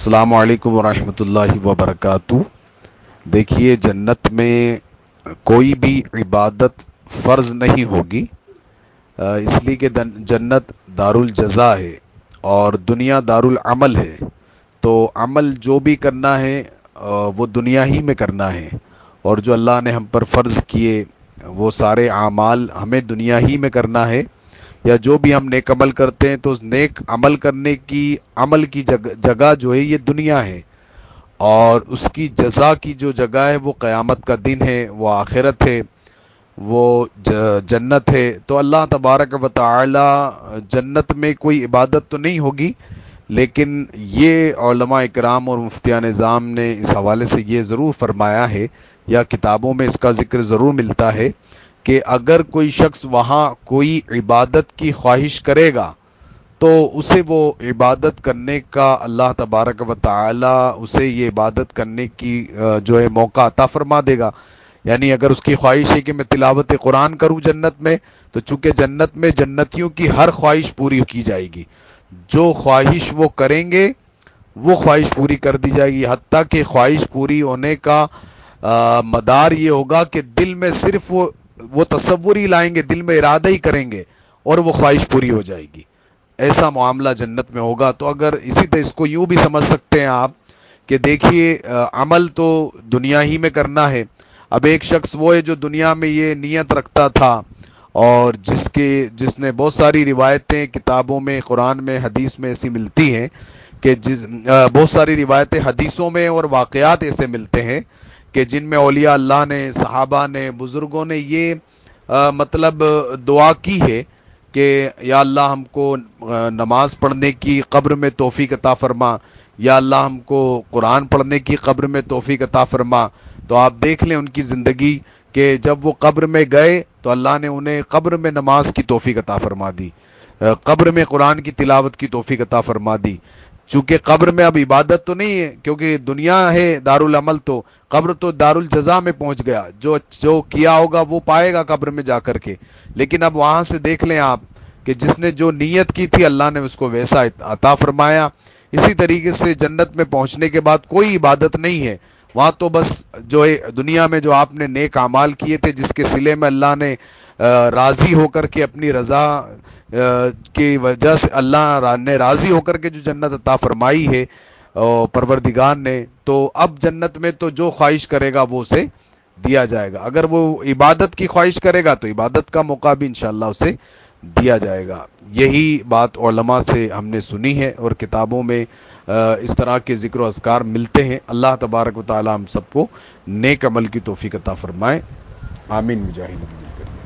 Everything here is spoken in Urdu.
السلام علیکم ورحمۃ اللہ وبرکاتہ۔ دیکھیے، جنت میں کوئی بھی عبادت فرض نہیں ہوگی اس لیے کہ جنت دار الجزا ہے اور دنیا دار العمل ہے۔ تو عمل جو بھی کرنا ہے وہ دنیا ہی میں کرنا ہے۔ اور جو اللہ نے ہم پر فرض کیے، وہ سارے اعمال ہمیں دنیا ہی میں کرنا ہے۔ یا جو بھی ہم نیک عمل کرتے ہیں، تو نیک عمل کرنے کی، عمل کی جگہ جو ہے، یہ دنیا ہے۔ اور اس کی جزا کی جو جگہ ہے، وہ قیامت کا دن ہے، وہ آخرت ہے، وہ جنت ہے۔ تو اللہ تبارک و تعالی جنت میں کوئی عبادت تو نہیں ہوگی، لیکن یہ علماء اکرام اور مفتیان نظام نے اس حوالے سے یہ ضرور فرمایا ہے، یا کتابوں میں اس کا ذکر ضرور ملتا ہے۔ کہ اگر کوئی شخص وہاں کوئی عبادت کی خواہش کرے گا، تو اسے وہ عبادت کرنے کا اللہ تبارک و تعالی اسے یہ عبادت کرنے کی جو ہے موقع عطا فرما دے گا۔ یعنی اگر اس کی خواہش ہے کہ میں تلاوت قرآن کروں جنت میں، تو چونکہ جنت میں جنتیوں کی ہر خواہش پوری کی جائے گی۔ جو خواہش وہ کریں گے، وہ خواہش پوری کر دی جائے گی۔ حتیٰ کہ خواہش پوری ہونے کا مدار یہ ہوگا کہ دل میں صرف وہ وہ تصور ہی لائیں گے، دل میں ارادہ ہی کریں گے اور وہ خواہش پوری ہو جائے گی۔ ایسا معاملہ جنت میں ہوگا۔ تو اگر اسی طرح اس کو یوں بھی سمجھ سکتے ہیں آپ کہ دیکھیے عمل تو دنیا ہی میں کرنا ہے۔ اب ایک شخص وہ ہے جو دنیا میں یہ نیت رکھتا تھا اور جس کے، جس نے بہت ساری روایتیں کتابوں میں، قرآن میں، حدیث میں ایسی ملتی ہیں کہ جس بہت ساری روایتیں حدیثوں میں اور واقعات ایسے ملتے ہیں کہ جن میں اولیاء اللہ نے، صحابہ نے، بزرگوں نے یہ مطلب دعا کی ہے کہ یا اللہ ہم کو نماز پڑھنے کی قبر میں توفیق عطا فرما، یا اللہ ہم کو قرآن پڑھنے کی قبر میں توفیق عطا فرما۔ تو آپ دیکھ لیں ان کی زندگی کہ جب وہ قبر میں گئے تو اللہ نے انہیں قبر میں نماز کی توفیق عطا فرما دی قبر میں قرآن کی تلاوت کی توفیق عطا فرما دی۔ چونکہ قبر میں اب عبادت تو نہیں ہے، کیونکہ دنیا ہے دار العمل تو۔ قبر تو دار الجزا میں پہنچ گیا۔ جو جو کیا ہوگا وہ پائے گا قبر میں جا کر کے۔ لیکن اب وہاں سے دیکھ لیں آپ کہ جس نے جو نیت کی تھی اللہ نے اس کو ویسا عطا فرمایا۔ اسی طریقے سے جنت میں پہنچنے کے بعد کوئی عبادت نہیں ہے۔ وہاں تو بس جو دنیا میں جو آپ نے نیک اعمال کیے تھے، جس کے سلے میں اللہ نے راضی ہو کر کے اپنی رضا کی وجہ سے اللہ نے راضی ہو کر کے جو جنت عطا فرمائی ہے پروردگار نے، تو اب جنت میں تو جو خواہش کرے گا وہ اسے دیا جائے گا۔ اگر وہ عبادت کی خواہش کرے گا تو عبادت کا موقع بھی انشاءاللہ اسے دیا جائے گا۔ یہی بات علماء سے ہم نے سنی ہے اور کتابوں میں اس طرح کے ذکر و اذکار ملتے ہیں۔ اللہ تبارک و تعالی ہم سب کو نیک عمل کی توفیق عطا فرمائے۔ آمین مجاہد